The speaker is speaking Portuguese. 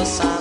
nossa